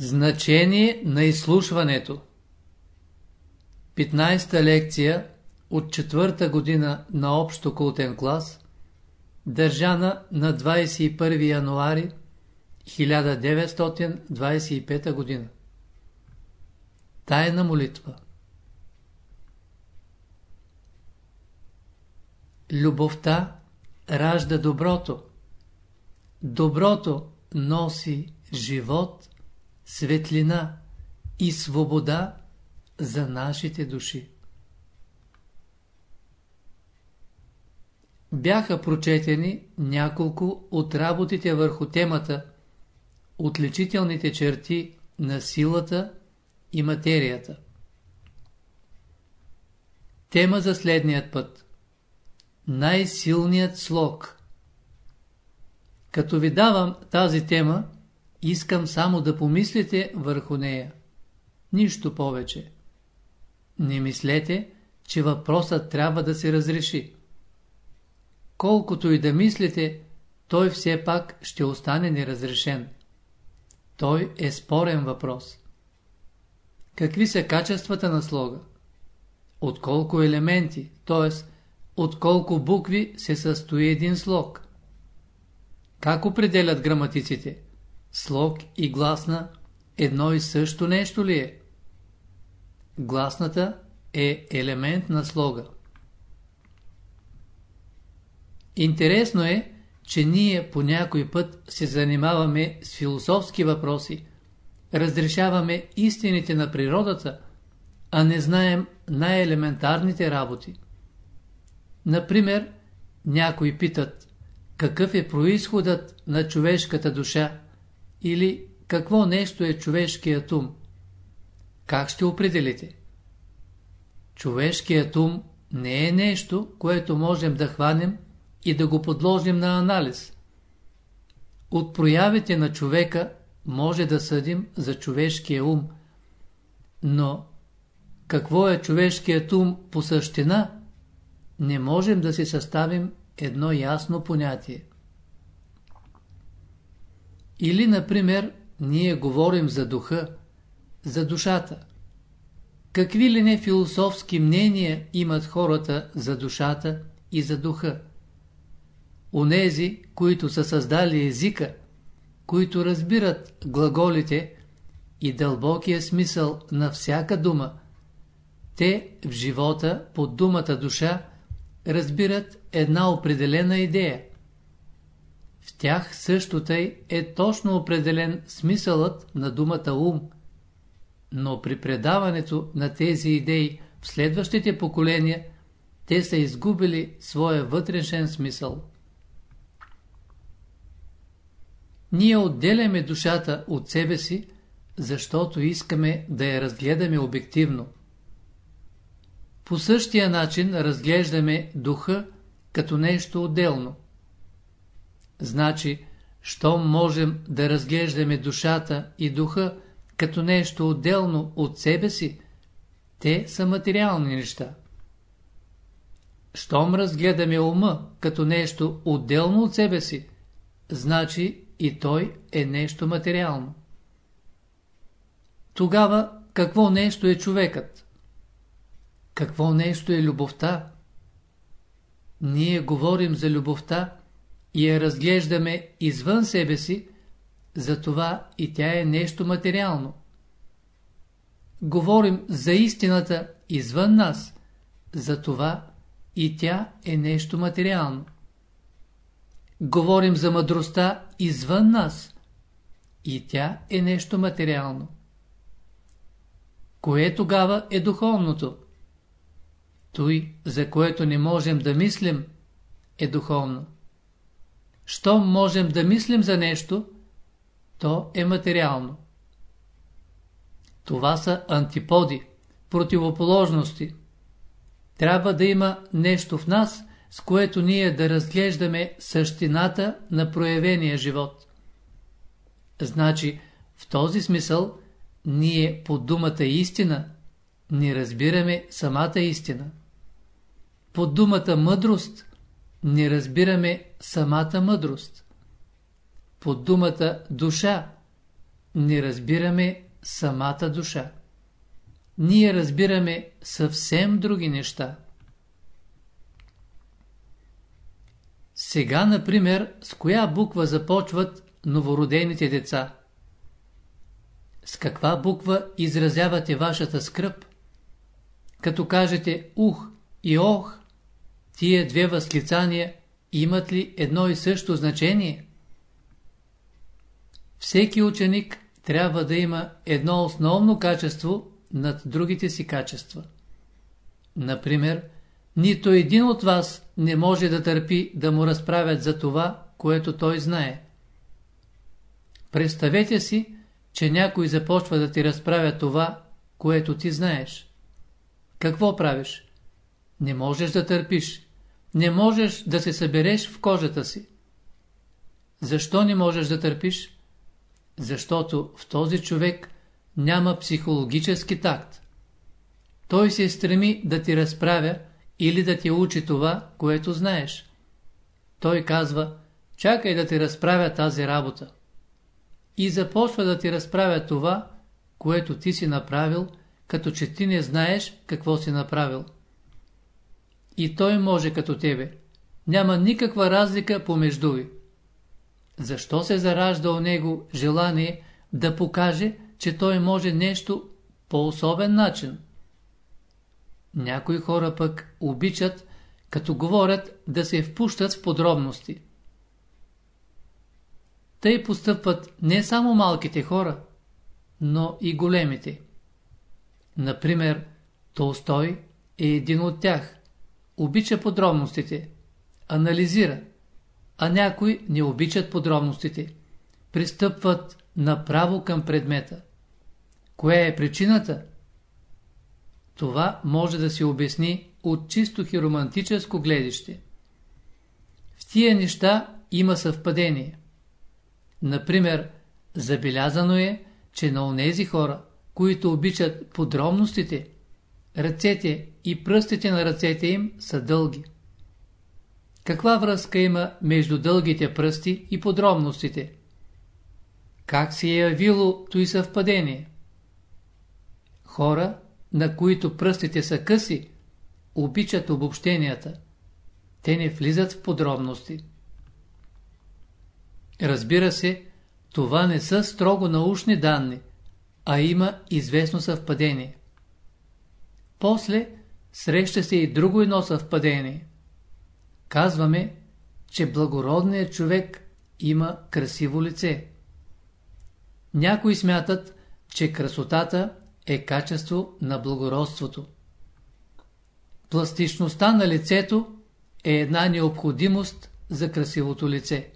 Значение на изслушването 15-та лекция от четвърта година на общо култен клас, държана на 21 януари 1925 година. Тайна молитва Любовта ражда доброто. Доброто носи живот, светлина и свобода за нашите души. Бяха прочетени няколко от работите върху темата Отличителните черти на силата и материята. Тема за следният път Най-силният слог Като ви давам тази тема, искам само да помислите върху нея. Нищо повече. Не мислете, че въпросът трябва да се разреши. Колкото и да мислите, той все пак ще остане неразрешен. Той е спорен въпрос. Какви са качествата на слога? От колко елементи, т.е. от колко букви се състои един слог? Как определят граматиците? Слог и гласна едно и също нещо ли е? Гласната е елемент на слога. Интересно е, че ние по някой път се занимаваме с философски въпроси, разрешаваме истините на природата, а не знаем най-елементарните работи. Например, някои питат, какъв е происходът на човешката душа или какво нещо е човешкият ум. Как ще определите? Човешкият ум не е нещо, което можем да хванем и да го подложим на анализ. От проявите на човека може да съдим за човешкия ум, но какво е човешкият ум по същина, не можем да си съставим едно ясно понятие. Или, например, ние говорим за духа, за душата. Какви ли не философски мнения имат хората за душата и за духа? Онези, които са създали езика, които разбират глаголите и дълбокия смисъл на всяка дума, те в живота под думата душа разбират една определена идея. В тях също тъй е точно определен смисълът на думата ум, но при предаването на тези идеи в следващите поколения те са изгубили своя вътрешен смисъл. Ние отделяме душата от себе си, защото искаме да я разгледаме обективно. По същия начин разглеждаме духа като нещо отделно. Значи, щом можем да разглеждаме душата и духа като нещо отделно от себе си, те са материални неща. Щом разгледаме ума като нещо отделно от себе си, значи и той е нещо материално. Тогава какво нещо е човекът? Какво нещо е любовта? Ние говорим за любовта и я разглеждаме извън себе си, затова и тя е нещо материално. Говорим за истината извън нас, затова и тя е нещо материално. Говорим за мъдростта извън нас, и тя е нещо материално. Кое тогава е духовното? Той, за което не можем да мислим, е духовно. Щом можем да мислим за нещо, то е материално. Това са антиподи, противоположности. Трябва да има нещо в нас, с което ние да разглеждаме същината на проявения живот. Значи, в този смисъл, ние по думата истина не разбираме самата истина. По думата мъдрост не разбираме самата мъдрост. Под думата душа не разбираме самата душа. Ние разбираме съвсем други неща. Сега, например, с коя буква започват новородените деца? С каква буква изразявате вашата скръп? Като кажете ух и ох, тия две възклицания имат ли едно и също значение? Всеки ученик трябва да има едно основно качество над другите си качества. Например, нито един от вас не може да търпи да му разправят за това, което той знае. Представете си, че някой започва да ти разправя това, което ти знаеш. Какво правиш? Не можеш да търпиш. Не можеш да се събереш в кожата си. Защо не можеш да търпиш? Защото в този човек няма психологически такт. Той се стреми да ти разправя или да ти учи това, което знаеш. Той казва, чакай да ти разправя тази работа. И започва да ти разправя това, което ти си направил, като че ти не знаеш какво си направил. И той може като тебе. Няма никаква разлика помежду ви. Защо се заражда у него желание да покаже, че той може нещо по особен начин? Някои хора пък обичат, като говорят, да се впущат в подробности. Тъй постъпват не само малките хора, но и големите. Например, Толстой е един от тях. Обича подробностите, анализира, а някои не обичат подробностите. Пристъпват направо към предмета. Коя е причината? Това може да се обясни от чисто хиромантическо гледище. В тия неща има съвпадение. Например, забелязано е, че на онези хора, които обичат подробностите, ръцете и пръстите на ръцете им са дълги. Каква връзка има между дългите пръсти и подробностите? Как се е явило той съвпадение? Хора, на които пръстите са къси, обичат обобщенията. Те не влизат в подробности. Разбира се, това не са строго научни данни, а има известно съвпадение. После среща се и друго едно съвпадение. Казваме, че благородният човек има красиво лице. Някои смятат, че красотата е качество на благородството. Пластичността на лицето е една необходимост за красивото лице.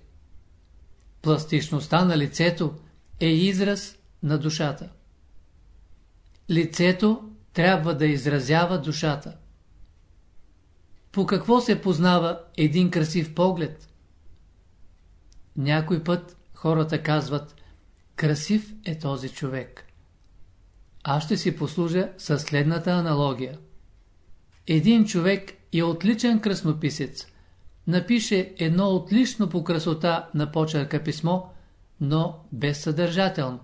Пластичността на лицето е израз на душата. Лицето трябва да изразява душата. По какво се познава един красив поглед? Някой път хората казват, красив е този човек. Аз ще си послужа със следната аналогия. Един човек е отличен краснописец. Напише едно отлично по красота на почерка писмо, но безсъдържателно,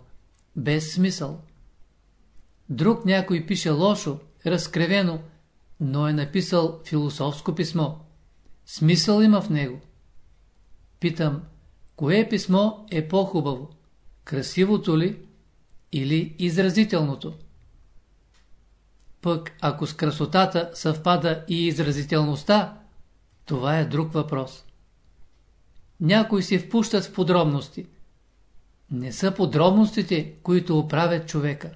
без смисъл. Друг някой пише лошо, разкревено, но е написал философско писмо. Смисъл има в него. Питам, кое писмо е по-хубаво? Красивото ли или изразителното? Пък ако с красотата съвпада и изразителността, това е друг въпрос. Някои се впущат в подробности. Не са подробностите, които оправят човека.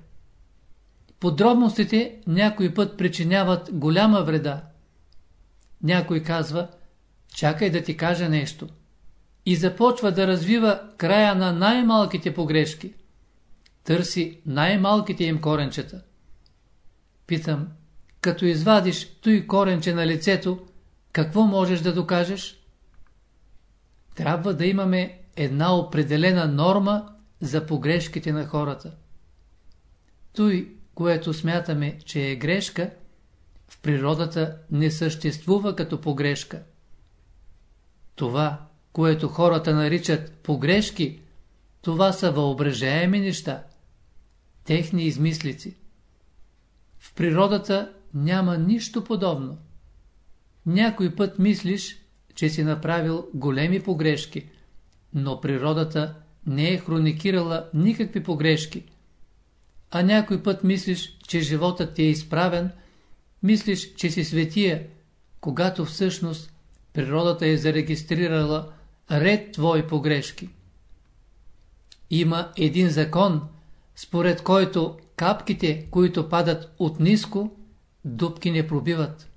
Подробностите някой път причиняват голяма вреда. Някой казва, чакай да ти кажа нещо. И започва да развива края на най-малките погрешки. Търси най-малките им коренчета. Питам, като извадиш той коренче на лицето, какво можеш да докажеш? Трябва да имаме една определена норма за погрешките на хората. Той което смятаме, че е грешка, в природата не съществува като погрешка. Това, което хората наричат погрешки, това са въображаеми неща, техни измислици. В природата няма нищо подобно. Някой път мислиш, че си направил големи погрешки, но природата не е хроникирала никакви погрешки. А някой път мислиш, че животът ти е изправен, мислиш, че си светия, когато всъщност природата е зарегистрирала ред твои погрешки. Има един закон, според който капките, които падат от ниско, дубки не пробиват,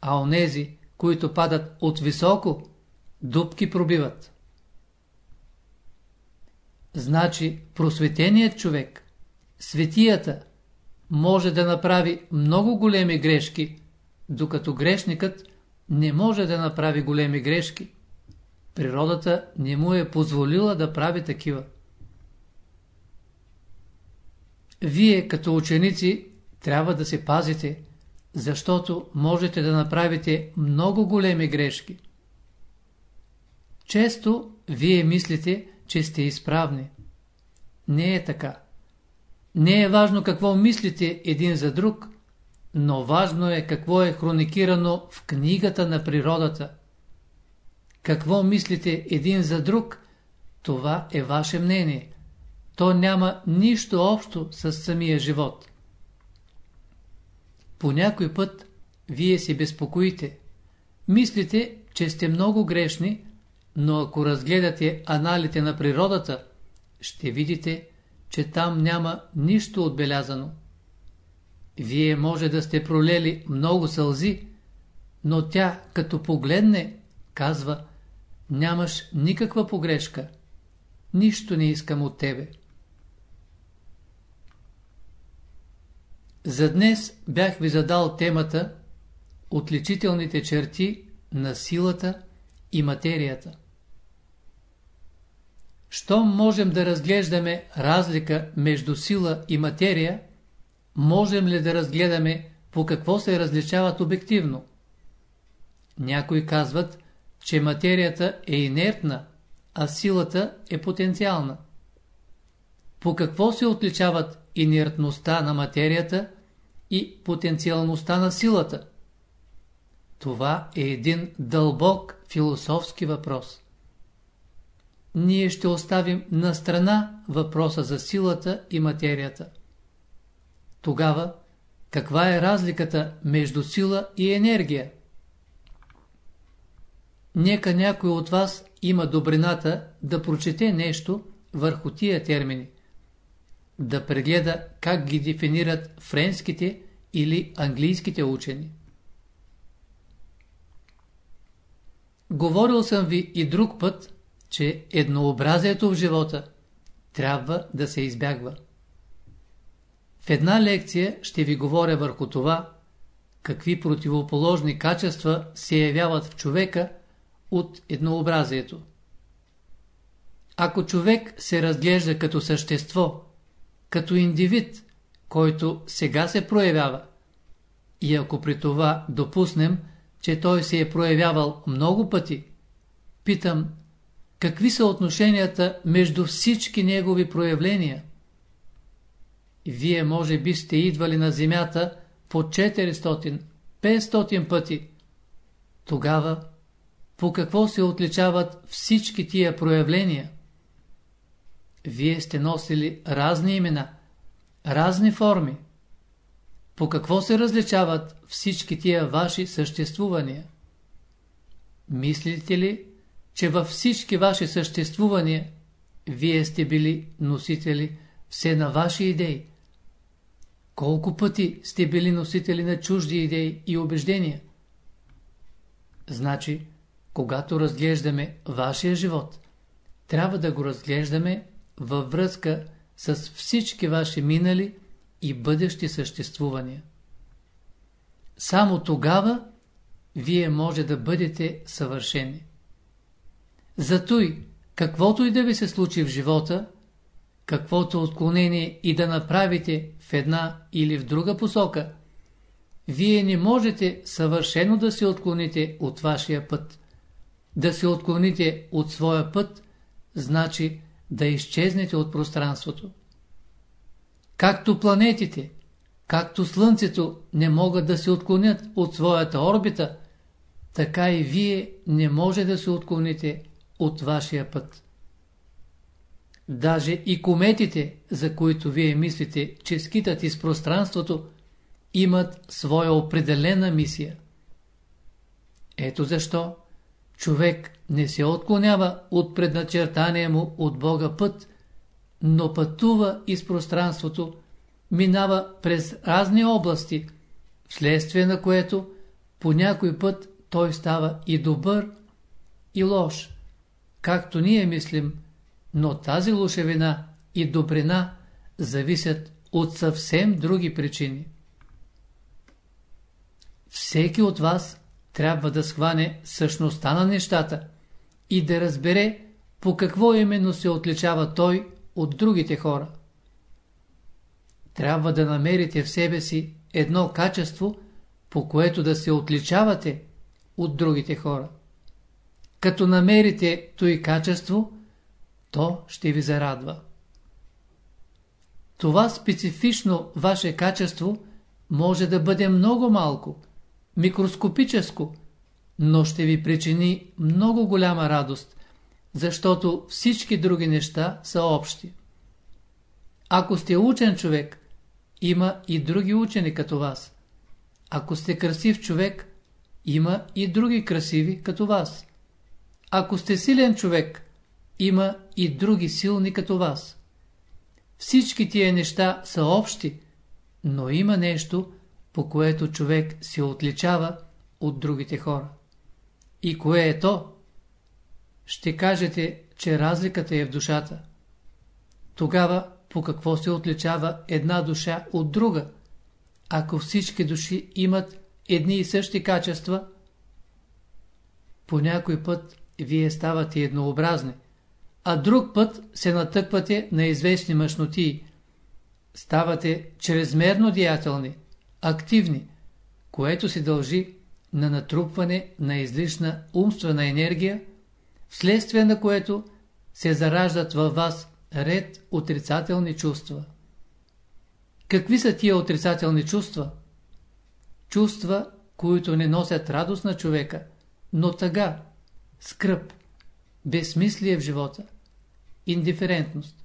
а онези, които падат от високо, дубки пробиват. Значи просветеният човек, светията, може да направи много големи грешки, докато грешникът не може да направи големи грешки. Природата не му е позволила да прави такива. Вие като ученици трябва да се пазите, защото можете да направите много големи грешки. Често вие мислите, че сте изправни. Не е така. Не е важно какво мислите един за друг, но важно е какво е хроникирано в книгата на природата. Какво мислите един за друг, това е ваше мнение. То няма нищо общо с самия живот. По някой път вие се безпокоите. Мислите, че сте много грешни, но ако разгледате аналите на природата, ще видите, че там няма нищо отбелязано. Вие може да сте пролели много сълзи, но тя, като погледне, казва, нямаш никаква погрешка. Нищо не искам от тебе. За днес бях ви задал темата Отличителните черти на силата и материята. Щом можем да разглеждаме разлика между сила и материя, можем ли да разгледаме по какво се различават обективно? Някои казват, че материята е инертна, а силата е потенциална. По какво се отличават инертността на материята и потенциалността на силата? Това е един дълбок философски въпрос. Ние ще оставим на страна въпроса за силата и материята. Тогава, каква е разликата между сила и енергия? Нека някой от вас има добрината да прочете нещо върху тия термини. Да прегледа как ги дефинират френските или английските учени. Говорил съм ви и друг път, че еднообразието в живота трябва да се избягва. В една лекция ще ви говоря върху това, какви противоположни качества се явяват в човека от еднообразието. Ако човек се разглежда като същество, като индивид, който сега се проявява, и ако при това допуснем, че той се е проявявал много пъти, питам, какви са отношенията между всички негови проявления? Вие може би сте идвали на земята по 400-500 пъти. Тогава по какво се отличават всички тия проявления? Вие сте носили разни имена, разни форми. По какво се различават всички тия ваши съществувания? Мислите ли, че във всички ваши съществувания вие сте били носители все на ваши идеи? Колко пъти сте били носители на чужди идеи и убеждения? Значи, когато разглеждаме вашия живот, трябва да го разглеждаме във връзка с всички ваши минали и бъдещи съществувания. Само тогава вие може да бъдете съвършени. Затой, каквото и да ви се случи в живота, каквото отклонение и да направите в една или в друга посока, вие не можете съвършено да се отклоните от вашия път. Да се отклоните от своя път, значи да изчезнете от пространството. Както планетите, както Слънцето не могат да се отклонят от своята орбита, така и вие не може да се отклоните от вашия път. Даже и кометите, за които вие мислите, че скитат из пространството, имат своя определена мисия. Ето защо човек не се отклонява от предначертания му от Бога път, но пътува из пространството, минава през разни области, вследствие на което по някой път той става и добър, и лош, както ние мислим, но тази лошевина и добрина зависят от съвсем други причини. Всеки от вас трябва да схване същността на нещата и да разбере по какво именно се отличава той от другите хора. Трябва да намерите в себе си едно качество, по което да се отличавате от другите хора. Като намерите той качество, то ще ви зарадва. Това специфично ваше качество може да бъде много малко, микроскопическо, но ще ви причини много голяма радост, защото всички други неща са общи. Ако сте учен човек, има и други учени като вас. Ако сте красив човек, има и други красиви като вас. Ако сте силен човек, има и други силни като вас. Всички тия неща са общи, но има нещо, по което човек се отличава от другите хора. И кое е то? Ще кажете, че разликата е в душата. Тогава по какво се отличава една душа от друга? Ако всички души имат едни и същи качества, по някой път вие ставате еднообразни, а друг път се натъквате на известни мъжноти. Ставате чрезмерно деятелни, активни, което се дължи на натрупване на излишна умствена енергия, вследствие на което се зараждат във вас ред отрицателни чувства. Какви са тия отрицателни чувства? Чувства, които не носят радост на човека, но тъга, скръп, безсмислие в живота, индиферентност.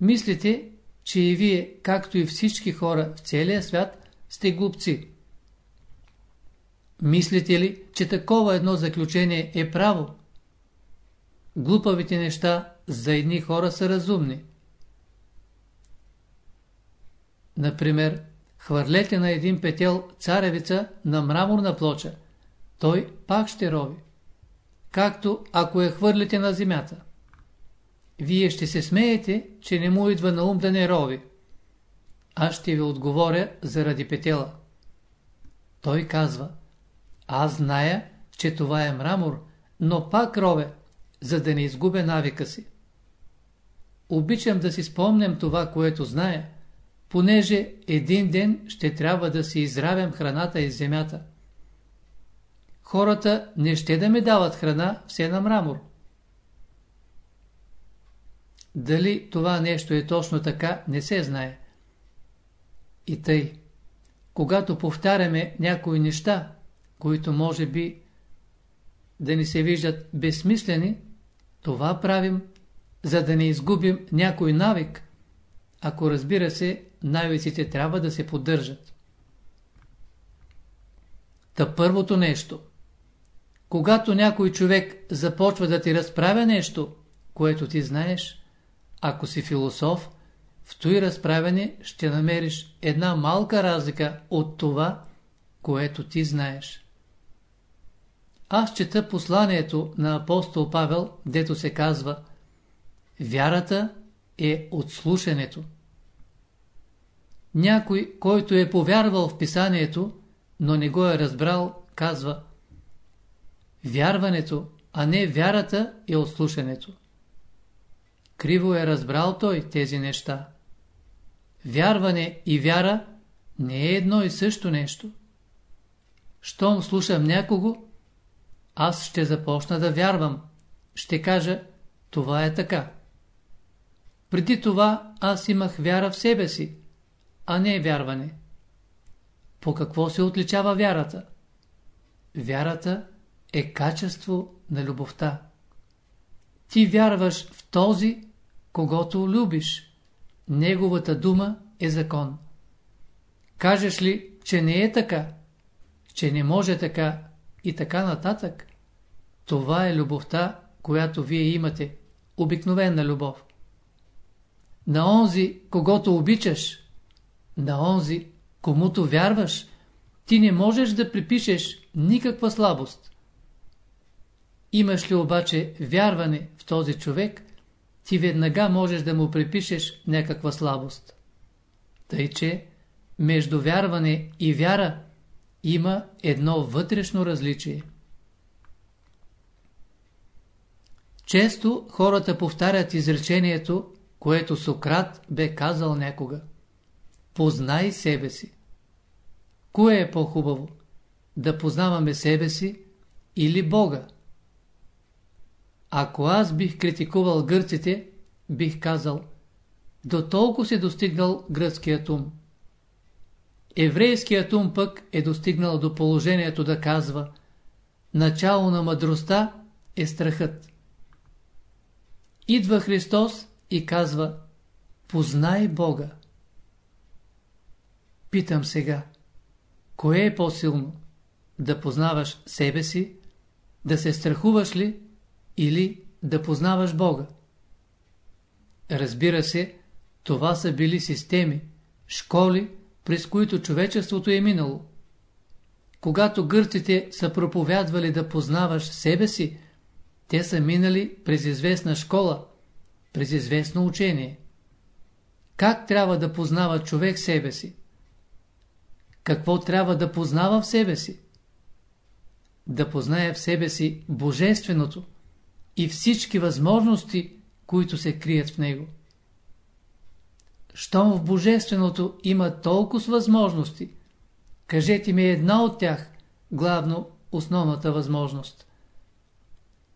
Мислите, че и вие, както и всички хора в целия свят, сте глупци. Мислите ли, че такова едно заключение е право? Глупавите неща за едни хора са разумни. Например, хвърлете на един петел царевица на мраморна плоча. Той пак ще рови. Както ако я хвърлите на земята. Вие ще се смеете, че не му идва на ум да не рови. Аз ще ви отговоря заради петела. Той казва, аз зная, че това е мрамор, но пак рове, за да не изгубя навика си. Обичам да си спомням това, което зная, понеже един ден ще трябва да си изравям храната из земята. Хората не ще да ми дават храна все на мрамор. Дали това нещо е точно така, не се знае. И тъй, когато повтаряме някои неща, които може би да ни се виждат безсмислени, това правим, за да не изгубим някой навик, ако разбира се, навиците трябва да се поддържат. Та първото нещо. Когато някой човек започва да ти разправя нещо, което ти знаеш, ако си философ, в той разправяне ще намериш една малка разлика от това, което ти знаеш. Аз чета посланието на апостол Павел, дето се казва Вярата е от слушането. Някой, който е повярвал в писанието, но не го е разбрал, казва Вярването, а не вярата е от. Криво е разбрал той тези неща. Вярване и вяра не е едно и също нещо. Щом слушам някого, аз ще започна да вярвам. Ще кажа, това е така. Преди това аз имах вяра в себе си, а не вярване. По какво се отличава вярата? Вярата е качество на любовта. Ти вярваш в този, когато любиш. Неговата дума е закон. Кажеш ли, че не е така, че не може така и така нататък, това е любовта, която вие имате, обикновена любов. На онзи, когато обичаш, на онзи, комуто вярваш, ти не можеш да припишеш никаква слабост. Имаш ли обаче вярване в този човек, ти веднага можеш да му припишеш някаква слабост. Тъй, че между вярване и вяра има едно вътрешно различие. Често хората повтарят изречението, което Сократ бе казал някога. Познай себе си. Кое е по-хубаво? Да познаваме себе си или Бога? Ако аз бих критикувал гърците, бих казал, до толкова си достигнал гръцкият ум. Еврейският ум пък е достигнал до положението да казва, начало на мъдростта е страхът. Идва Христос и казва, познай Бога. Питам сега, кое е по-силно? Да познаваш себе си, да се страхуваш ли или да познаваш Бога. Разбира се, това са били системи, школи, през които човечеството е минало. Когато гърците са проповядвали да познаваш себе си, те са минали през известна школа, през известно учение. Как трябва да познава човек себе си? Какво трябва да познава в себе си? Да познае в себе си Божественото, и всички възможности, които се крият в него. Щом в Божественото има толкова възможности, кажете ми една от тях, главно основната възможност.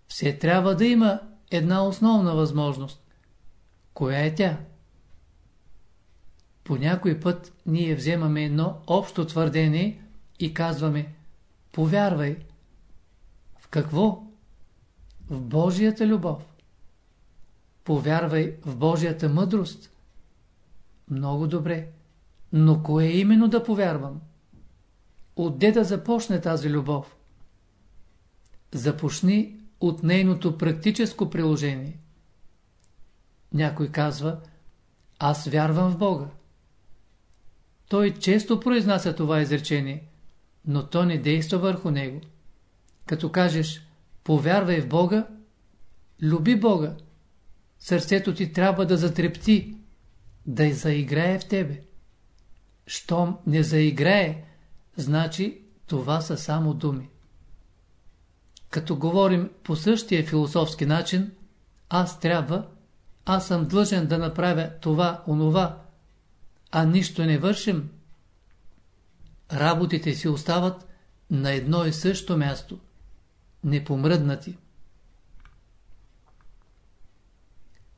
Все трябва да има една основна възможност. Коя е тя? По някой път ние вземаме едно общо твърдение и казваме Повярвай. В какво? В Божията любов. Повярвай в Божията мъдрост. Много добре. Но кое именно да повярвам? Отде да започне тази любов? Започни от нейното практическо приложение. Някой казва, аз вярвам в Бога. Той често произнася това изречение, но то не действа върху него. Като кажеш, Повярвай в Бога, люби Бога. Сърцето ти трябва да затрепти, да заиграе в тебе. Щом не заиграе, значи това са само думи. Като говорим по същия философски начин, аз трябва, аз съм длъжен да направя това, онова, а нищо не вършим, работите си остават на едно и също място непомръднати.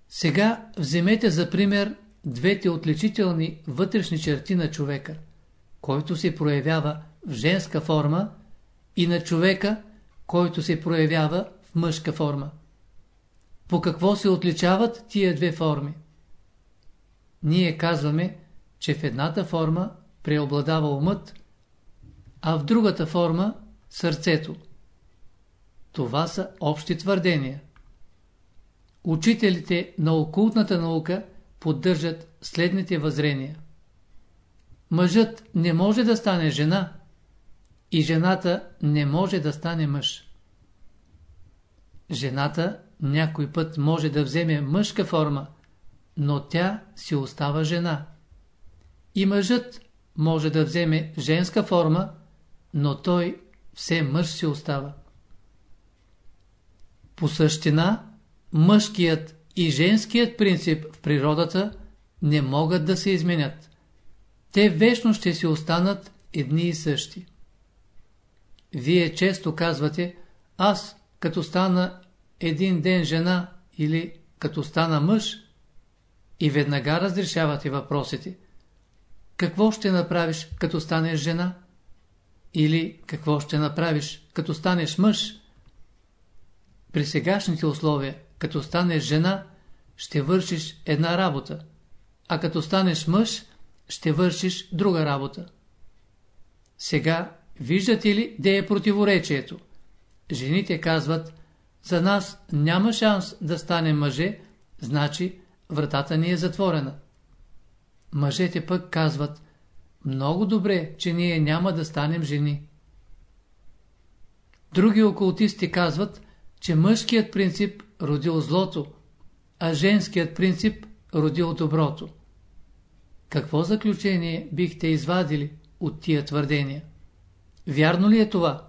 Сега вземете за пример двете отличителни вътрешни черти на човека, който се проявява в женска форма и на човека, който се проявява в мъжка форма. По какво се отличават тия две форми? Ние казваме, че в едната форма преобладава умът, а в другата форма сърцето. Това са общи твърдения. Учителите на окултната наука поддържат следните въззрения. Мъжът не може да стане жена и жената не може да стане мъж. Жената някой път може да вземе мъжка форма, но тя си остава жена. И мъжът може да вземе женска форма, но той все мъж си остава. По същина, мъжкият и женският принцип в природата не могат да се изменят. Те вечно ще си останат едни и същи. Вие често казвате, аз като стана един ден жена или като стана мъж, и веднага разрешавате въпросите. Какво ще направиш, като станеш жена? Или какво ще направиш, като станеш мъж? При сегашните условия, като станеш жена, ще вършиш една работа, а като станеш мъж, ще вършиш друга работа. Сега, виждате ли, де е противоречието? Жените казват, за нас няма шанс да станем мъже, значи вратата ни е затворена. Мъжете пък казват, много добре, че ние няма да станем жени. Други окултисти казват, че мъжкият принцип родил злото, а женският принцип родил доброто. Какво заключение бихте извадили от тия твърдения? Вярно ли е това?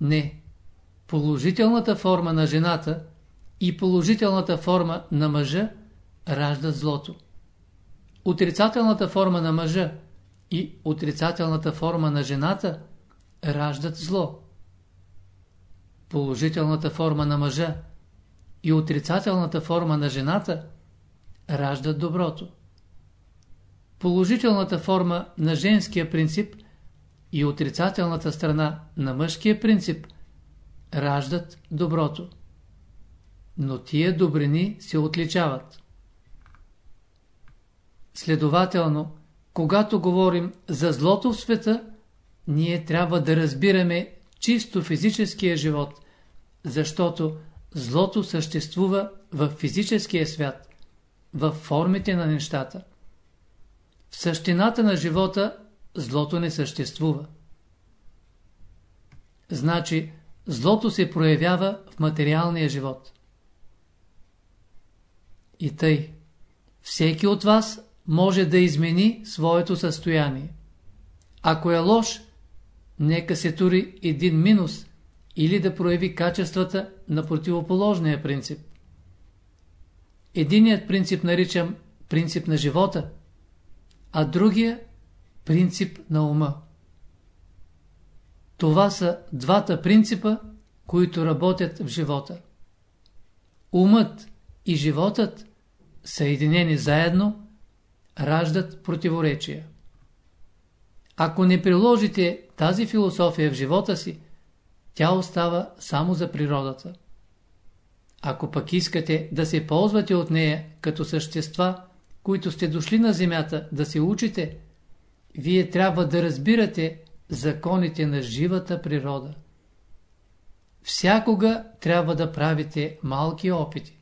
Не. Положителната форма на жената и положителната форма на мъжа раждат злото. Отрицателната форма на мъжа и отрицателната форма на жената раждат зло. Положителната форма на мъжа и отрицателната форма на жената раждат доброто. Положителната форма на женския принцип и отрицателната страна на мъжкия принцип раждат доброто. Но тия добрини се отличават. Следователно, когато говорим за злото в света, ние трябва да разбираме чисто физическия живот, защото злото съществува в физическия свят, в формите на нещата. В същината на живота злото не съществува. Значи, злото се проявява в материалния живот. И тъй, всеки от вас може да измени своето състояние. Ако е лош, нека се тури един минус или да прояви качествата на противоположния принцип. Единият принцип наричам принцип на живота, а другия принцип на ума. Това са двата принципа, които работят в живота. Умът и животът, съединени заедно, раждат противоречия. Ако не приложите тази философия в живота си, тя остава само за природата. Ако пък искате да се ползвате от нея като същества, които сте дошли на земята да се учите, вие трябва да разбирате законите на живата природа. Всякога трябва да правите малки опити.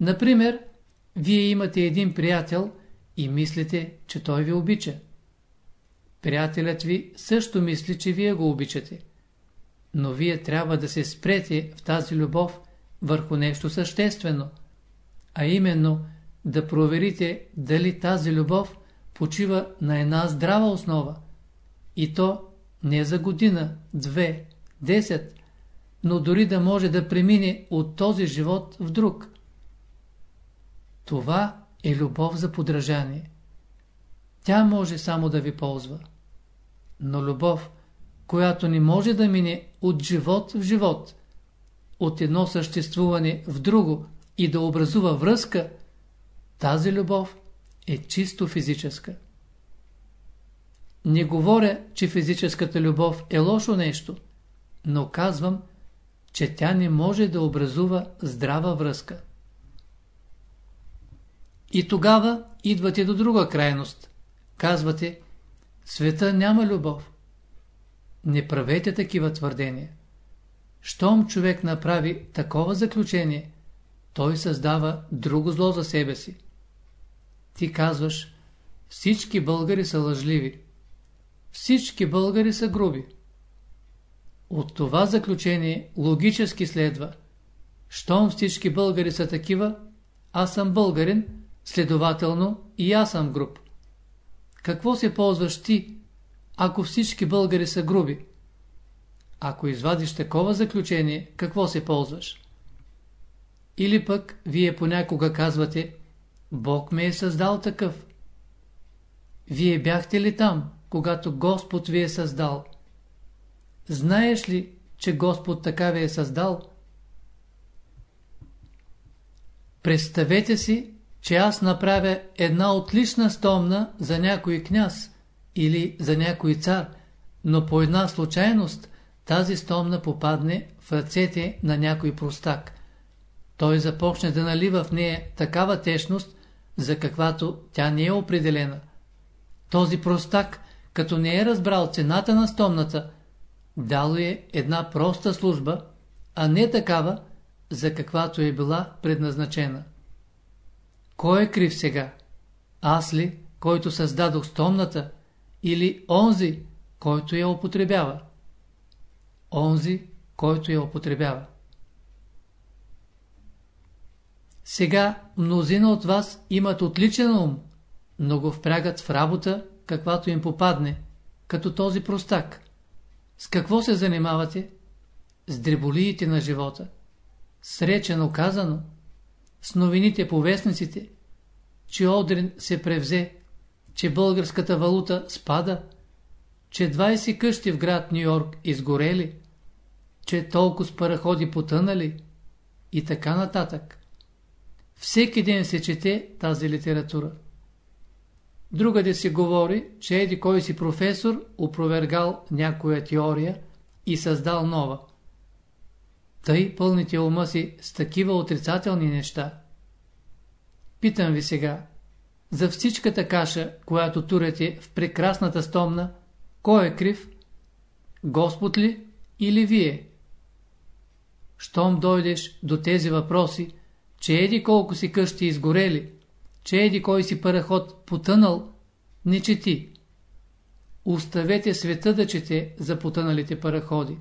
Например, вие имате един приятел и мислите, че той ви обича. Приятелят ви също мисли, че вие го обичате. Но вие трябва да се спрете в тази любов върху нещо съществено, а именно да проверите дали тази любов почива на една здрава основа. И то не за година, две, десет, но дори да може да премине от този живот в друг. Това е любов за подражание. Тя може само да ви ползва. Но любов, която не може да мине от живот в живот, от едно съществуване в друго и да образува връзка, тази любов е чисто физическа. Не говоря, че физическата любов е лошо нещо, но казвам, че тя не може да образува здрава връзка. И тогава идвате до друга крайност. Казвате, света няма любов. Не правете такива твърдения. Щом човек направи такова заключение, той създава друго зло за себе си. Ти казваш, всички българи са лъжливи. Всички българи са груби. От това заключение логически следва. Щом всички българи са такива, аз съм българин, следователно и аз съм груб. Какво се ползваш ти, ако всички българи са груби? Ако извадиш такова заключение, какво се ползваш? Или пък вие понякога казвате, Бог ме е създал такъв. Вие бяхте ли там, когато Господ ви е създал? Знаеш ли, че Господ така ви е създал? Представете си, че аз направя една отлична стомна за някой княз или за някой цар, но по една случайност тази стомна попадне в ръцете на някой простак. Той започне да налива в нея такава течност, за каквато тя не е определена. Този простак, като не е разбрал цената на стомната, дал е една проста служба, а не такава, за каквато е била предназначена. Кой е крив сега? Аз ли, който създадох стомната, или онзи, който я употребява? Онзи, който я употребява. Сега мнозина от вас имат отличен ум, но го впрягат в работа, каквато им попадне, като този простак. С какво се занимавате? С дреболиите на живота. Сречено казано, с новините по вестниците, че Одрин се превзе, че българската валута спада, че 20 къщи в град Нью-Йорк изгорели, че толкова с параходи потънали и така нататък. Всеки ден се чете тази литература. Другаде се говори, че еди кой си професор опровергал някоя теория и създал нова. Тъй пълните ума си с такива отрицателни неща. Питам ви сега, за всичката каша, която турете в прекрасната стомна, кой е крив? Господ ли или вие? Щом дойдеш до тези въпроси, че еди колко си къщи изгорели, че еди кой си параход потънал, не чети. Оставете света да чете за потъналите параходи.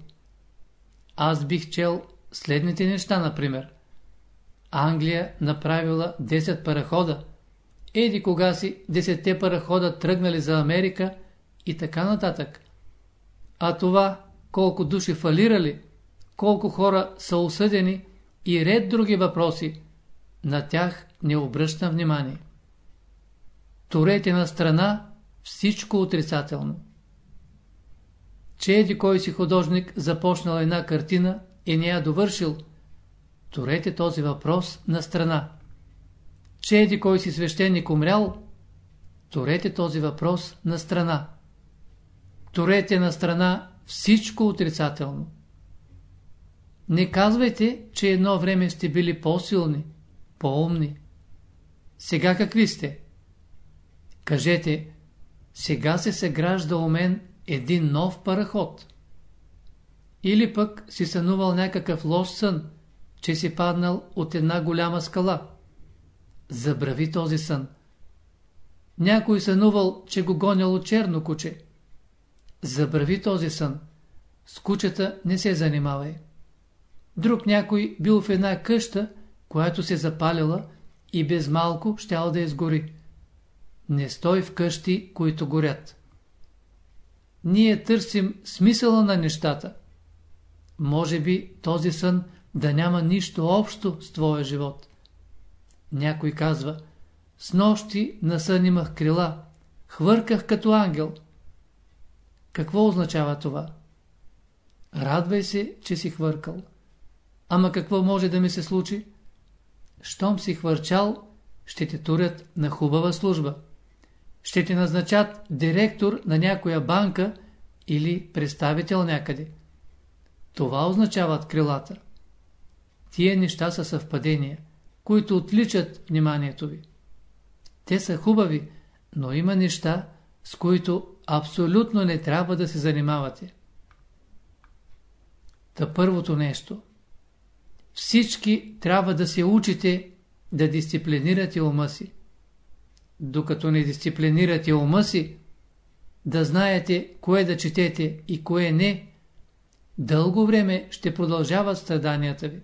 Аз бих чел следните неща, например. Англия направила 10 парахода, еди кога си 10 парахода тръгнали за Америка и така нататък. А това, колко души фалирали, колко хора са осъдени и ред други въпроси, на тях не обръщам внимание. Турете на страна всичко отрицателно. Че еди кой си художник започнал една картина и не я довършил, турете този въпрос на страна. Че еди кой си свещеник умрял, турете този въпрос на страна. Турете на страна всичко отрицателно. Не казвайте, че едно време сте били по-силни, по-умни. Сега какви сте? Кажете, сега се съгражда у мен един нов параход. Или пък си сънувал някакъв лош сън, че си паднал от една голяма скала. Забрави този сън. Някой сънувал, че го гоняло черно куче. Забрави този сън. С кучета не се занимавай. Друг някой бил в една къща, която се запалила и без малко щял да изгори. Не стой в къщи, които горят. Ние търсим смисъла на нещата. Може би този сън да няма нищо общо с твоя живот. Някой казва, с нощи на сън имах крила, хвърках като ангел. Какво означава това? Радвай се, че си хвъркал. Ама какво може да ми се случи? Щом си хвърчал, ще те турят на хубава служба. Ще ти назначат директор на някоя банка или представител някъде. Това означават крилата. Тия неща са съвпадения, които отличат вниманието ви. Те са хубави, но има неща, с които абсолютно не трябва да се занимавате. Та първото нещо – всички трябва да се учите да дисциплинирате ума си. Докато не дисциплинирате ума си, да знаете кое да четете и кое не, дълго време ще продължават страданията ви.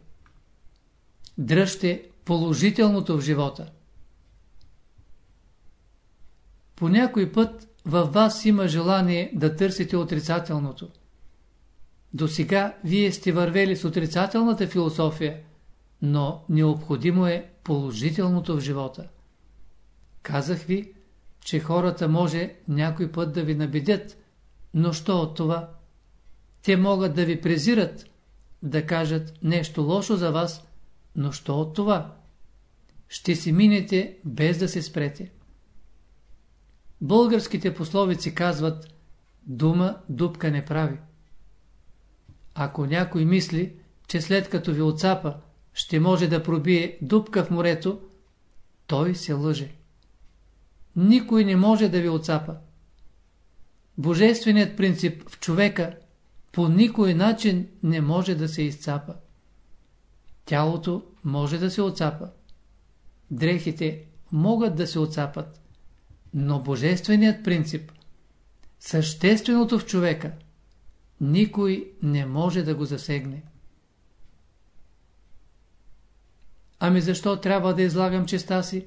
Дръжте положителното в живота. По някой път във вас има желание да търсите отрицателното. До сега вие сте вървели с отрицателната философия, но необходимо е положителното в живота. Казах ви, че хората може някой път да ви набедят, но що от това? Те могат да ви презират, да кажат нещо лошо за вас, но що от това? ще си минете без да се спрете. Българските пословици казват дума дупка не прави. Ако някой мисли, че след като ви отцапа, ще може да пробие дупка в морето, той се лъже. Никой не може да ви отцапа. Божественият принцип в човека по никой начин не може да се изцапа. Тялото може да се отцапа. Дрехите могат да се отцапат. Но божественият принцип, същественото в човека, никой не може да го засегне. Ами защо трябва да излагам честа си?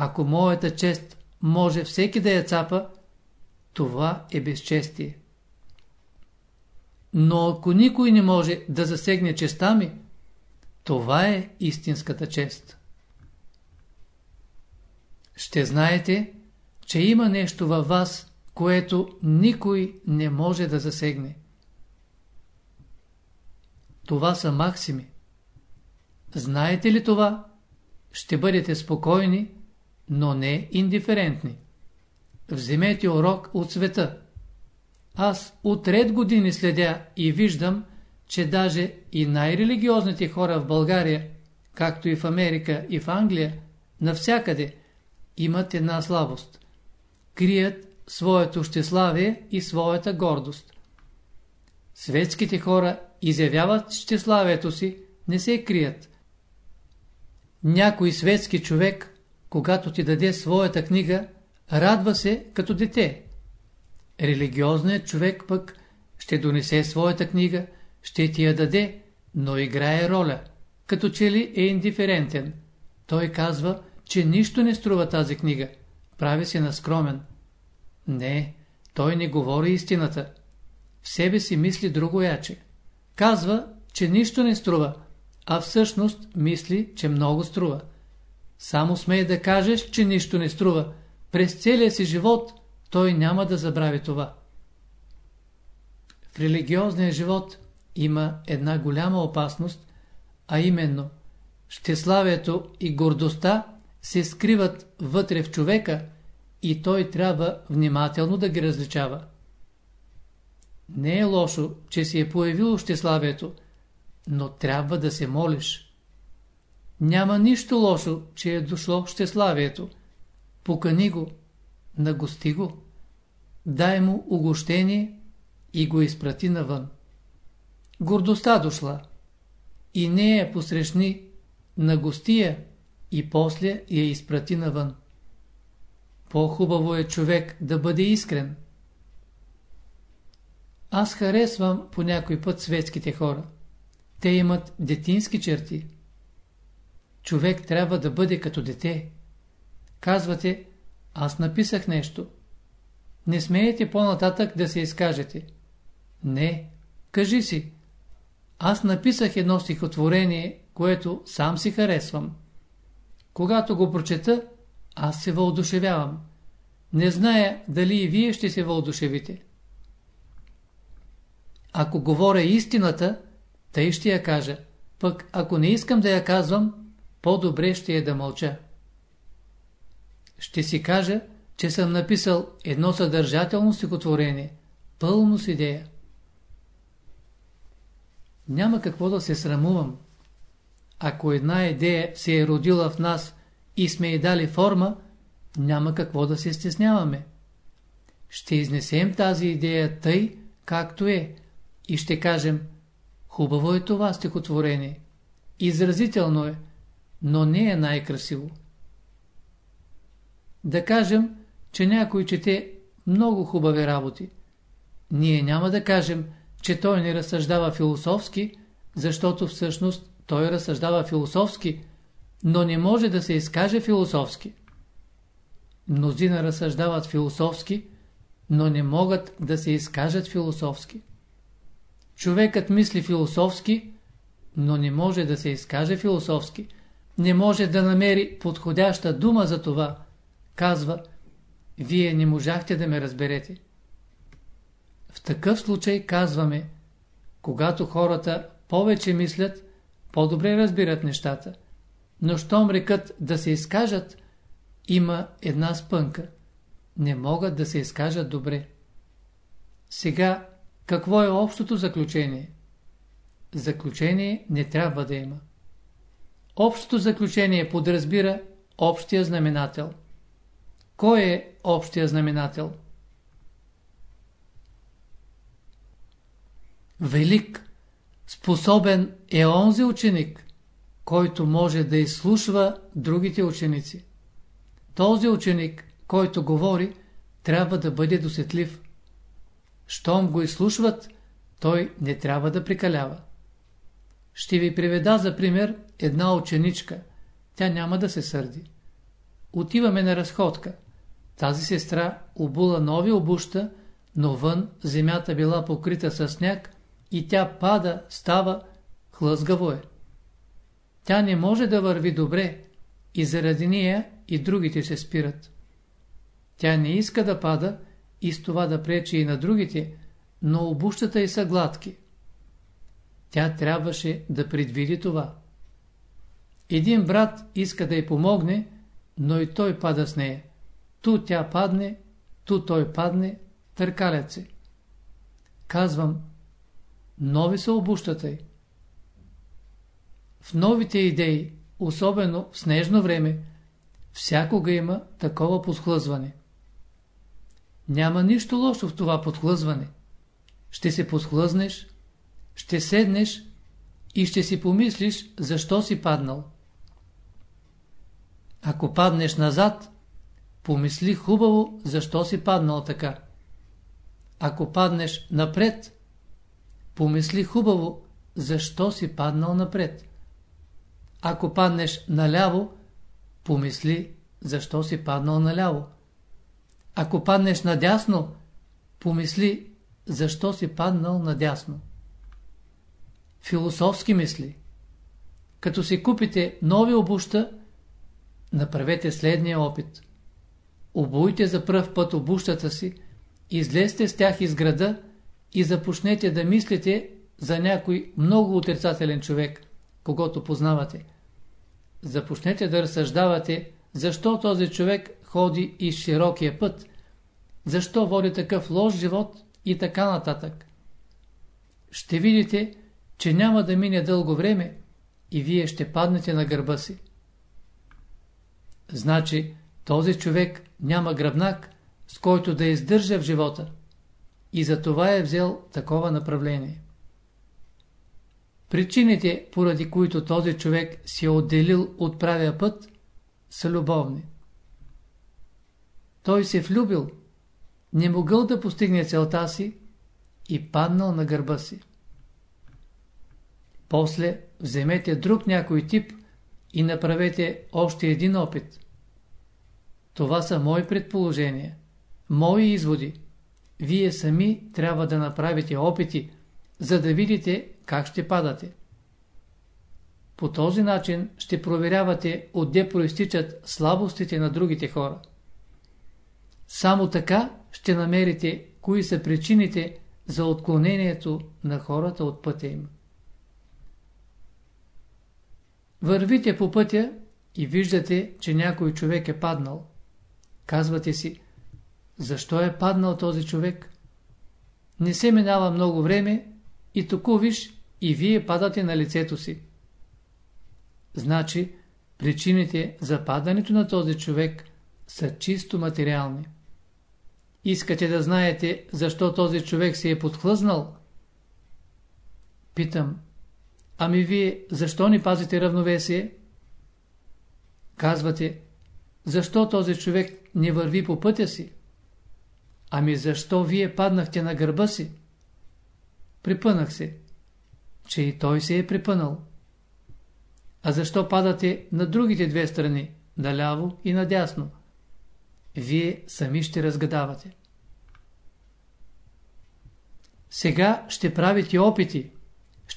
Ако моята чест може всеки да я цапа, това е безчестие. Но ако никой не може да засегне честа ми, това е истинската чест. Ще знаете, че има нещо във вас, което никой не може да засегне. Това са максими. Знаете ли това? Ще бъдете спокойни, но не индиферентни. Вземете урок от света. Аз от ред години следя и виждам, че даже и най-религиозните хора в България, както и в Америка и в Англия, навсякъде имат една слабост. Крият своето щеславие и своята гордост. Светските хора изявяват щеславието си, не се крият. Някой светски човек, когато ти даде своята книга, радва се като дете. Религиозният човек пък ще донесе своята книга, ще ти я даде, но играе роля, като че ли е индиферентен. Той казва, че нищо не струва тази книга. Прави се на скромен. Не, той не говори истината. В себе си мисли друго яче. Казва, че нищо не струва, а всъщност мисли, че много струва. Само смей да кажеш, че нищо не струва. През целия си живот той няма да забрави това. В религиозния живот има една голяма опасност, а именно щеславието и гордостта се скриват вътре в човека и той трябва внимателно да ги различава. Не е лошо, че си е появило щеславието, но трябва да се молиш. Няма нищо лошо, че е дошло щеславието. Покани го, нагости го, дай му угощение и го изпрати навън. Гордостта дошла и не я посрещни, нагостия и после я изпрати навън. По-хубаво е човек да бъде искрен. Аз харесвам по някой път светските хора. Те имат детински черти. Човек трябва да бъде като дете. Казвате, аз написах нещо. Не смеете по-нататък да се изкажете. Не, кажи си. Аз написах едно стихотворение, което сам си харесвам. Когато го прочета, аз се въодушевявам. Не зная дали и вие ще се въодушевите. Ако говоря истината, тъй ще я кажа. Пък ако не искам да я казвам, по-добре ще я да мълча. Ще си кажа, че съм написал едно съдържателно стихотворение, пълно с идея. Няма какво да се срамувам. Ако една идея се е родила в нас и сме й дали форма, няма какво да се стесняваме. Ще изнесем тази идея тъй, както е, и ще кажем, хубаво е това стихотворение, изразително е, но не е най-красиво. Да кажем, че някой чете много хубави работи. Ние няма да кажем, че той не разсъждава философски, защото всъщност той разсъждава философски, но не може да се изкаже философски. Мнозина разсъждават философски, но не могат да се изкажат философски. Човекът мисли философски, но не може да се изкаже философски. Не може да намери подходяща дума за това. Казва, вие не можахте да ме разберете. В такъв случай казваме, когато хората повече мислят, по-добре разбират нещата. но щом рекат да се изкажат, има една спънка. Не могат да се изкажат добре. Сега, какво е общото заключение? Заключение не трябва да има. Общото заключение подразбира общия знаменател. Кой е общия знаменател? Велик, способен е онзи ученик, който може да изслушва другите ученици. Този ученик, който говори, трябва да бъде досетлив. Щом го изслушват, той не трябва да прикалява. Ще ви приведа за пример една ученичка. Тя няма да се сърди. Отиваме на разходка. Тази сестра обула нови обуща, но вън земята била покрита с сняг и тя пада, става, хлъзгаво е. Тя не може да върви добре и заради нея и другите се спират. Тя не иска да пада и с това да пречи и на другите, но обущата й са гладки. Тя трябваше да предвиди това. Един брат иска да й помогне, но и той пада с нея. Ту тя падне, ту той падне, търкалят се. Казвам, нови са обущата й. В новите идеи, особено в снежно време, всякога има такова подхлъзване. Няма нищо лошо в това подхлъзване. Ще се подхлъзнеш, ще седнеш и ще си помислиш, защо си паднал. Ако паднеш назад, помисли хубаво, защо си паднал така. Ако паднеш напред, помисли хубаво, защо си паднал напред. Ако паднеш наляво, помисли, защо си паднал наляво. Ако паднеш надясно, помисли, защо си паднал надясно. Философски мисли. Като си купите нови обуща, направете следния опит. Обуйте за пръв път обущата си, излезте с тях из града и започнете да мислите за някой много отрицателен човек, когато познавате. Започнете да разсъждавате, защо този човек ходи из широкия път, защо води такъв лош живот и така нататък. Ще видите, че няма да мине дълго време и вие ще паднете на гърба си. Значи, този човек няма гръбнак, с който да издържа в живота. И за това е взел такова направление. Причините, поради които този човек си е отделил от правия път, са любовни. Той се влюбил, не могъл да постигне целта си и паднал на гърба си. После вземете друг някой тип и направете още един опит. Това са мои предположения, мои изводи. Вие сами трябва да направите опити, за да видите как ще падате. По този начин ще проверявате отде проистичат слабостите на другите хора. Само така ще намерите кои са причините за отклонението на хората от пътя им. Вървите по пътя и виждате, че някой човек е паднал. Казвате си, защо е паднал този човек? Не се минава много време и току виж и вие падате на лицето си. Значи, причините за падането на този човек са чисто материални. Искате да знаете, защо този човек се е подхлъзнал? Питам, ами вие защо не пазите равновесие? Казвате, защо този човек не върви по пътя си? Ами защо вие паднахте на гърба си? Припънах се, че и той се е припънал. А защо падате на другите две страни, наляво и надясно? Вие сами ще разгадавате. Сега ще правите опити,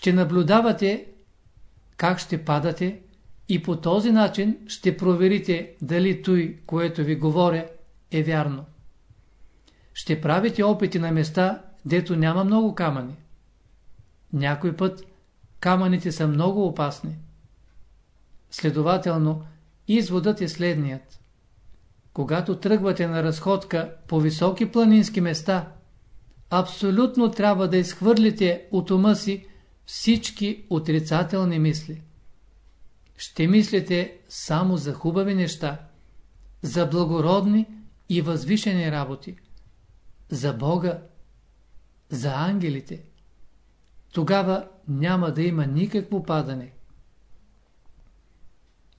ще наблюдавате как ще падате и по този начин ще проверите дали той, което ви говоря, е вярно. Ще правите опити на места, дето няма много камъни. Някой път камъните са много опасни. Следователно, изводът е следният. Когато тръгвате на разходка по високи планински места, абсолютно трябва да изхвърлите от ума си всички отрицателни мисли. Ще мислите само за хубави неща, за благородни и възвишени работи, за Бога, за ангелите. Тогава няма да има никакво падане.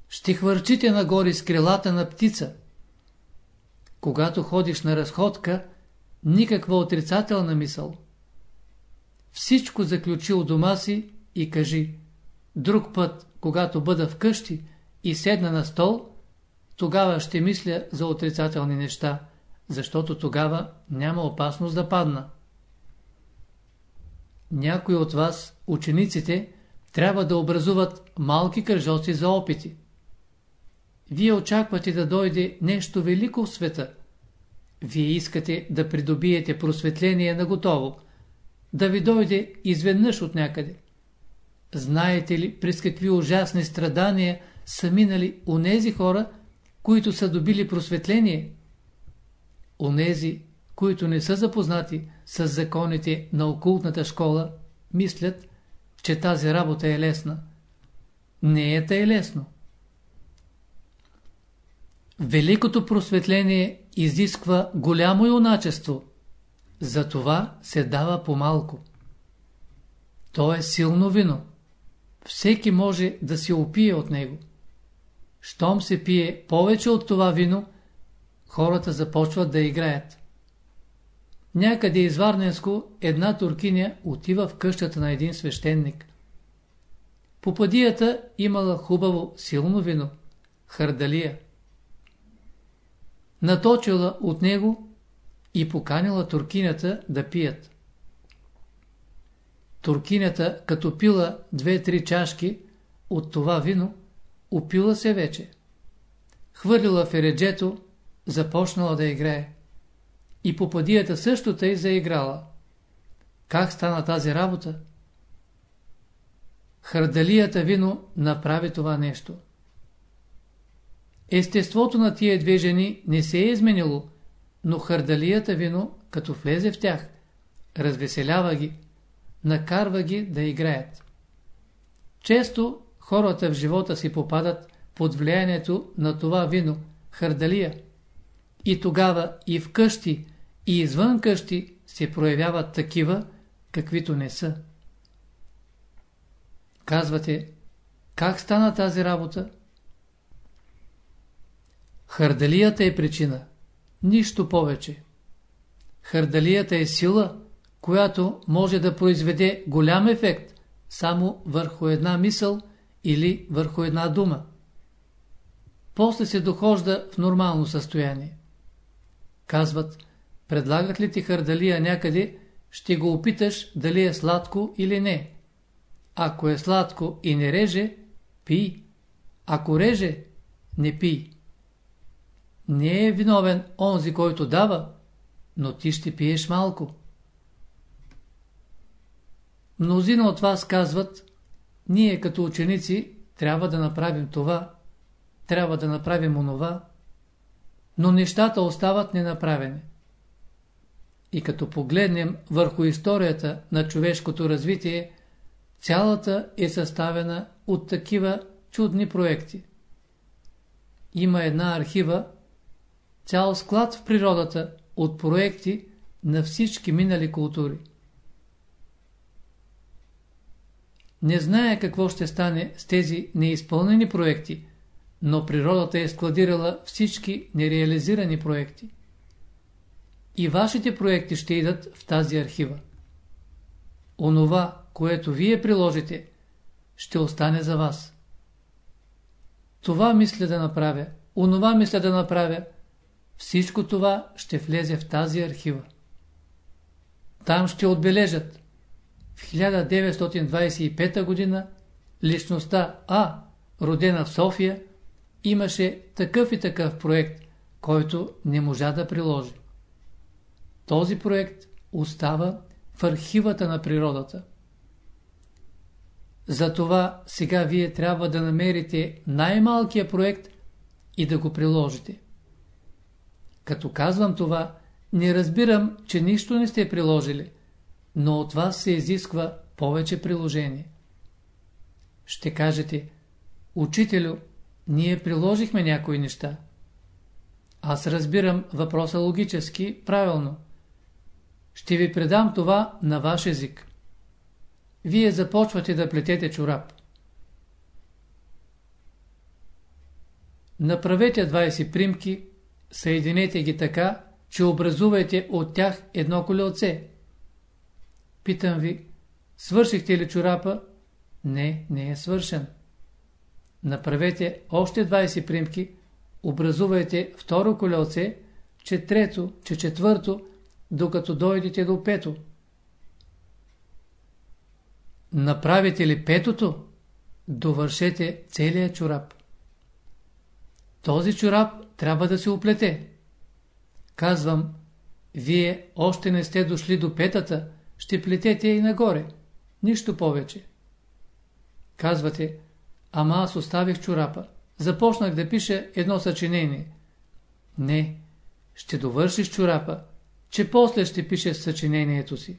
Ще хвърчите нагоре с крилата на птица. Когато ходиш на разходка, никаква отрицателна мисъл. Всичко заключи у дома си и кажи, друг път, когато бъда вкъщи и седна на стол, тогава ще мисля за отрицателни неща, защото тогава няма опасност да падна. Някои от вас, учениците, трябва да образуват малки кръжоци за опити. Вие очаквате да дойде нещо велико в света. Вие искате да придобиете просветление на готово, да ви дойде изведнъж от някъде. Знаете ли през какви ужасни страдания са минали онези хора, които са добили просветление? Онези, които не са запознати с законите на окултната школа, мислят, че тази работа е лесна. Не е тъй лесно. Великото просветление изисква голямо юначество, затова се дава по-малко. То е силно вино. Всеки може да се опие от него. Щом се пие повече от това вино, хората започват да играят. Някъде из Варненско една туркиня отива в къщата на един свещеник. Попадията имала хубаво, силно вино, хардалия. Наточила от него и поканила туркинята да пият. Туркинята, като пила две-три чашки от това вино, опила се вече. Хвърлила в ереджето, започнала да играе. И попадията също тъй заиграла. Как стана тази работа? Хардалията вино направи това нещо. Естеството на тия две жени не се е изменило, но хардалията вино, като влезе в тях, развеселява ги, накарва ги да играят. Често хората в живота си попадат под влиянието на това вино, хардалия. И тогава и в къщи, и извън къщи се проявяват такива, каквито не са. Казвате, как стана тази работа? Хардалията е причина, нищо повече. Хардалията е сила, която може да произведе голям ефект само върху една мисъл или върху една дума. После се дохожда в нормално състояние. Казват, предлагат ли ти хардалия някъде, ще го опиташ дали е сладко или не. Ако е сладко и не реже, пий. Ако реже, не пий. Не е виновен онзи, който дава, но ти ще пиеш малко. Мнозина от вас казват, ние като ученици трябва да направим това, трябва да направим онова, но нещата остават ненаправени. И като погледнем върху историята на човешкото развитие, цялата е съставена от такива чудни проекти. Има една архива, цял склад в природата от проекти на всички минали култури. Не знае какво ще стане с тези неизпълнени проекти, но природата е складирала всички нереализирани проекти. И вашите проекти ще идат в тази архива. Онова, което вие приложите, ще остане за вас. Това мисля да направя, онова мисля да направя, всичко това ще влезе в тази архива. Там ще отбележат. В 1925 година личността А, родена в София, имаше такъв и такъв проект, който не можа да приложи. Този проект остава в архивата на природата. Затова сега вие трябва да намерите най-малкия проект и да го приложите. Като казвам това, не разбирам, че нищо не сте приложили, но от вас се изисква повече приложение. Ще кажете, учителю, ние приложихме някои неща. Аз разбирам въпроса логически, правилно. Ще ви предам това на ваш език. Вие започвате да плетете чорап. Направете 20 примки, съединете ги така, че образувайте от тях едно колелце. Питам ви, свършихте ли чорапа? Не, не е свършен. Направете още 20 примки, образувайте второ колелце, че трето, че четвърто, докато дойдете до пето. Направите ли петото, довършете целият чорап. Този чорап трябва да се оплете. Казвам, вие още не сте дошли до петата, ще плетете и нагоре. Нищо повече. Казвате, ама аз оставих чорапа. Започнах да пиша едно съчинение. Не, ще довършиш чорапа, че после ще пишеш съчинението си.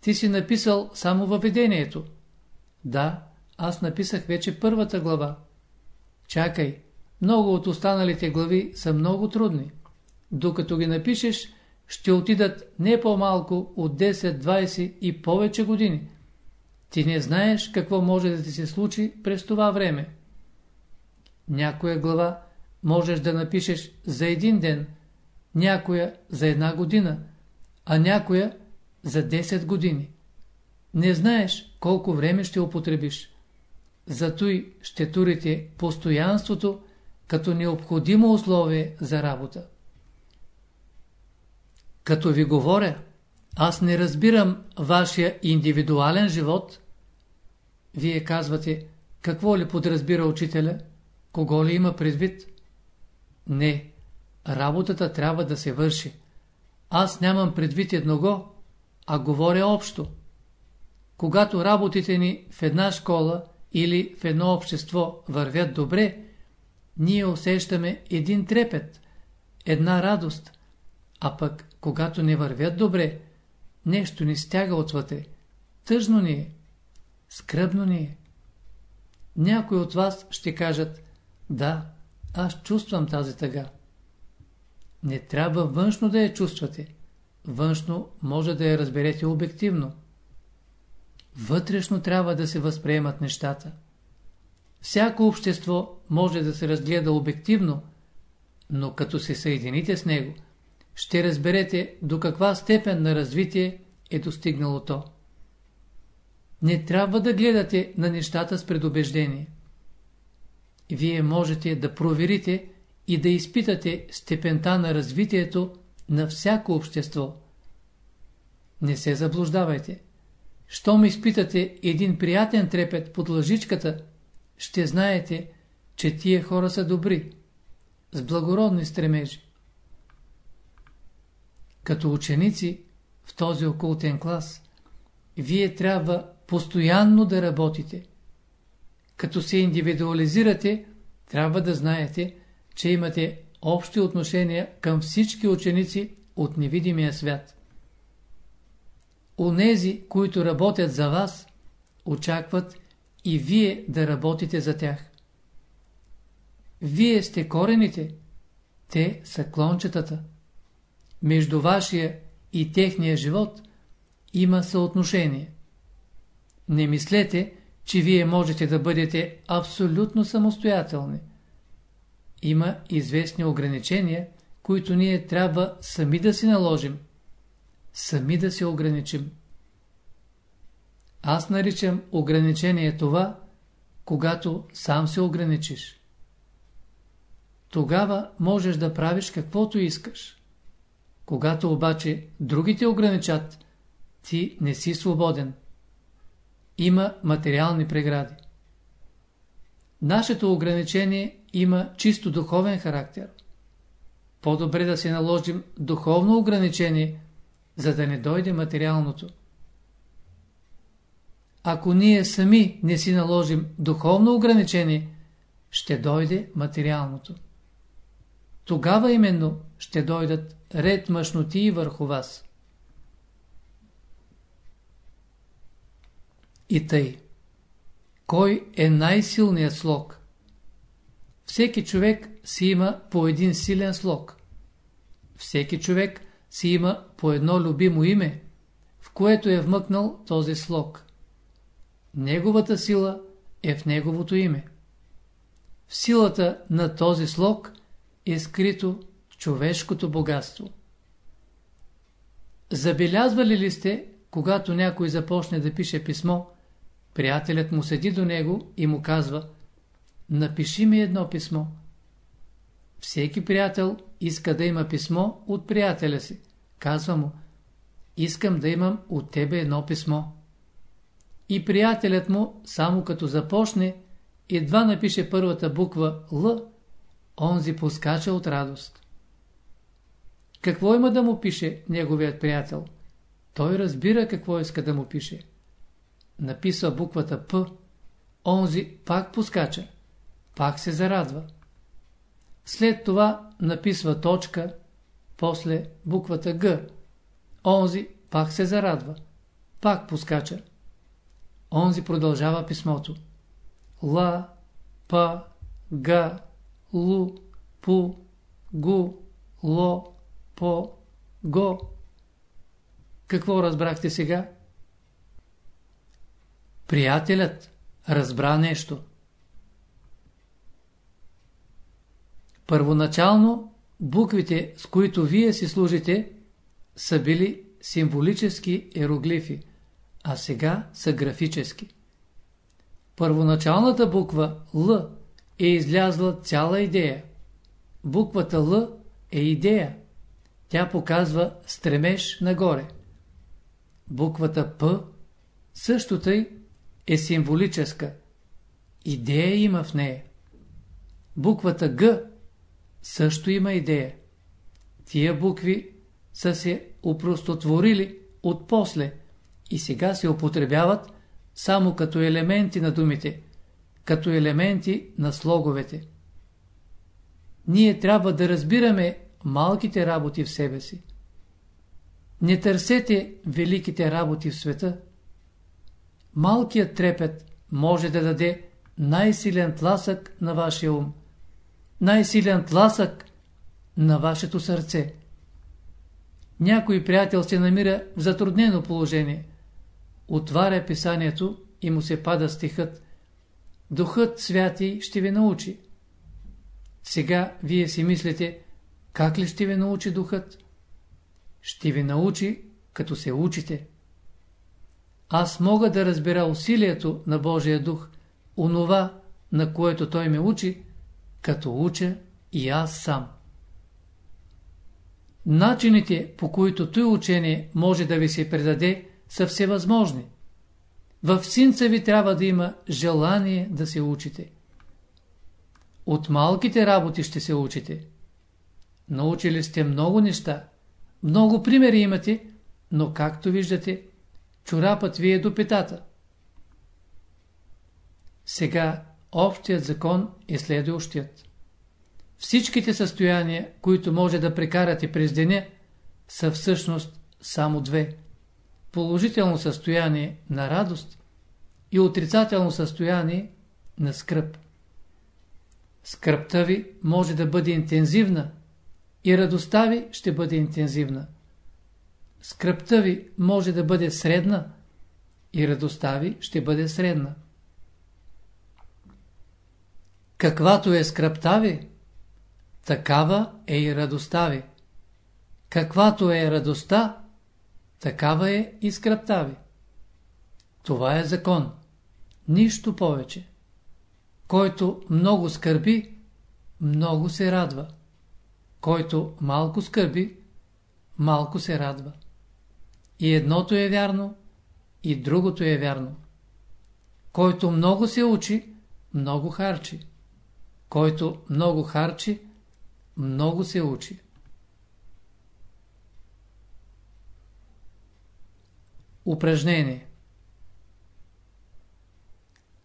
Ти си написал само въведението. Да, аз написах вече първата глава. Чакай, много от останалите глави са много трудни. Докато ги напишеш, ще отидат не по-малко от 10, 20 и повече години. Ти не знаеш какво може да ти се случи през това време. Някоя глава можеш да напишеш за един ден, някоя за една година, а някоя за 10 години. Не знаеш колко време ще употребиш. Зато и ще турите постоянството като необходимо условие за работа. Като ви говоря, аз не разбирам вашия индивидуален живот. Вие казвате, какво ли подразбира учителя? Кого ли има предвид? Не, работата трябва да се върши. Аз нямам предвид едного, а говоря общо. Когато работите ни в една школа или в едно общество вървят добре, ние усещаме един трепет, една радост, а пък когато не вървят добре, нещо ни стяга отвътре, тъжно ни е, скръбно ни е. Някои от вас ще кажат, да, аз чувствам тази тъга. Не трябва външно да я чувствате. Външно може да я разберете обективно. Вътрешно трябва да се възприемат нещата. Всяко общество може да се разгледа обективно, но като се съедините с него, ще разберете до каква степен на развитие е достигнало то. Не трябва да гледате на нещата с предубеждение. Вие можете да проверите и да изпитате степента на развитието на всяко общество. Не се заблуждавайте. Щом изпитате един приятен трепет под лъжичката, ще знаете, че тия хора са добри, с благородни стремежи. Като ученици в този окултен клас, вие трябва постоянно да работите. Като се индивидуализирате, трябва да знаете, че имате общи отношения към всички ученици от невидимия свят. Онези, които работят за вас, очакват и вие да работите за тях. Вие сте корените, те са клончетата. Между вашия и техния живот има съотношение. Не мислете, че вие можете да бъдете абсолютно самостоятелни. Има известни ограничения, които ние трябва сами да си наложим. Сами да се ограничим. Аз наричам ограничение това, когато сам се ограничиш. Тогава можеш да правиш каквото искаш. Когато обаче другите ограничат, ти не си свободен. Има материални прегради. Нашето ограничение има чисто духовен характер. По-добре да се наложим духовно ограничение, за да не дойде материалното. Ако ние сами не си наложим духовно ограничение, ще дойде материалното. Тогава именно ще дойдат ред мъжноти върху вас. И тъй. Кой е най-силният слог? Всеки човек си има по един силен слог. Всеки човек си има по едно любимо име, в което е вмъкнал този слог. Неговата сила е в неговото име. В силата на този слог е скрито човешкото богатство. Забелязвали ли сте, когато някой започне да пише писмо, приятелят му седи до него и му казва Напиши ми едно писмо. Всеки приятел иска да има писмо от приятеля си. Казва му Искам да имам от тебе едно писмо. И приятелят му, само като започне, едва напише първата буква Л, онзи поскача от радост. Какво има да му пише неговият приятел? Той разбира какво иска да му пише. Написва буквата П, онзи пак поскача, пак се зарадва. След това написва точка, после буквата Г, онзи пак се зарадва, пак поскача. Онзи продължава писмото. Ла, па, га, лу, пу, гу, ло, по, го. Какво разбрахте сега? Приятелят разбра нещо. Първоначално буквите, с които вие си служите, са били символически ероглифи, а сега са графически. Първоначалната буква Л е излязла цяла идея. Буквата Л е идея. Тя показва стремеж нагоре. Буквата П също тъй е символическа. Идея има в нея. Буквата Г също има идея. Тия букви са се упростотворили от после и сега се употребяват само като елементи на думите, като елементи на слоговете. Ние трябва да разбираме малките работи в себе си. Не търсете великите работи в света. Малкият трепет може да даде най-силен тласък на вашия ум, най-силен тласък на вашето сърце. Някой приятел се намира в затруднено положение. Отваря писанието и му се пада стихът. Духът святи ще ви научи. Сега вие си мислите, как ли ще ви научи духът? Ще ви научи, като се учите. Аз мога да разбера усилието на Божия дух, онова, на което той ме учи, като уча и аз сам. Начините, по които той учение може да ви се предаде, са всевъзможни. В синца ви трябва да има желание да се учите. От малките работи ще се учите. Научили сте много неща, много примери имате, но както виждате, чорапът ви е до петата. Сега общият закон е следващият. Всичките състояния, които може да прекарате през деня, са всъщност само две. Положително състояние на радост и отрицателно състояние на скръп. Скръпта ви може да бъде интензивна и радостта ви ще бъде интензивна. Скръпта ви може да бъде средна и радостта ви ще бъде средна. Каквато е скръпта ви, такава е и радостта ви. Каквато е радостта, такава е и скръпта ви. Това е закон. Нищо повече. Който много скърби, много се радва. Който малко скърби, малко се радва. И едното е вярно, и другото е вярно. Който много се учи, много харчи. Който много харчи, много се учи. Упражнение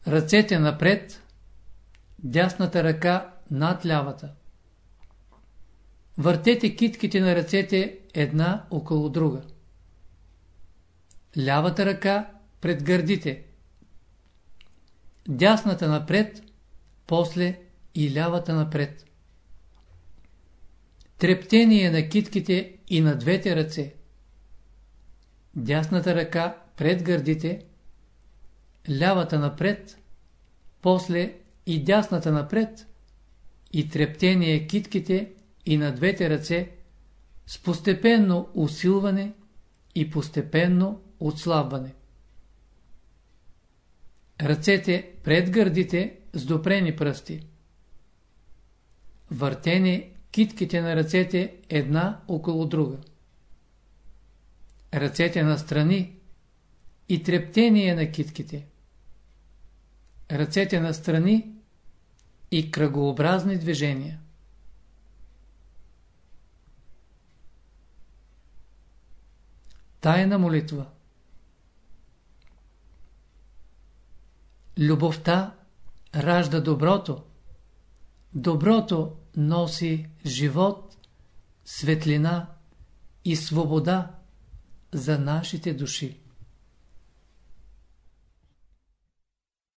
Ръцете напред, дясната ръка над лявата. Въртете китките на ръцете една около друга. Лявата ръка пред гърдите. Дясната напред, после и лявата напред. Трептение на китките и на двете ръце. Дясната ръка пред гърдите, лявата напред, после и дясната напред и трептение китките и на двете ръце с постепенно усилване и постепенно отслабване. Ръцете пред гърдите с допрени пръсти. Въртене китките на ръцете една около друга. Ръцете на страни и трептение на китките. Ръцете на страни и кръгообразни движения. Тайна молитва Любовта ражда доброто. Доброто носи живот, светлина и свобода за нашите души.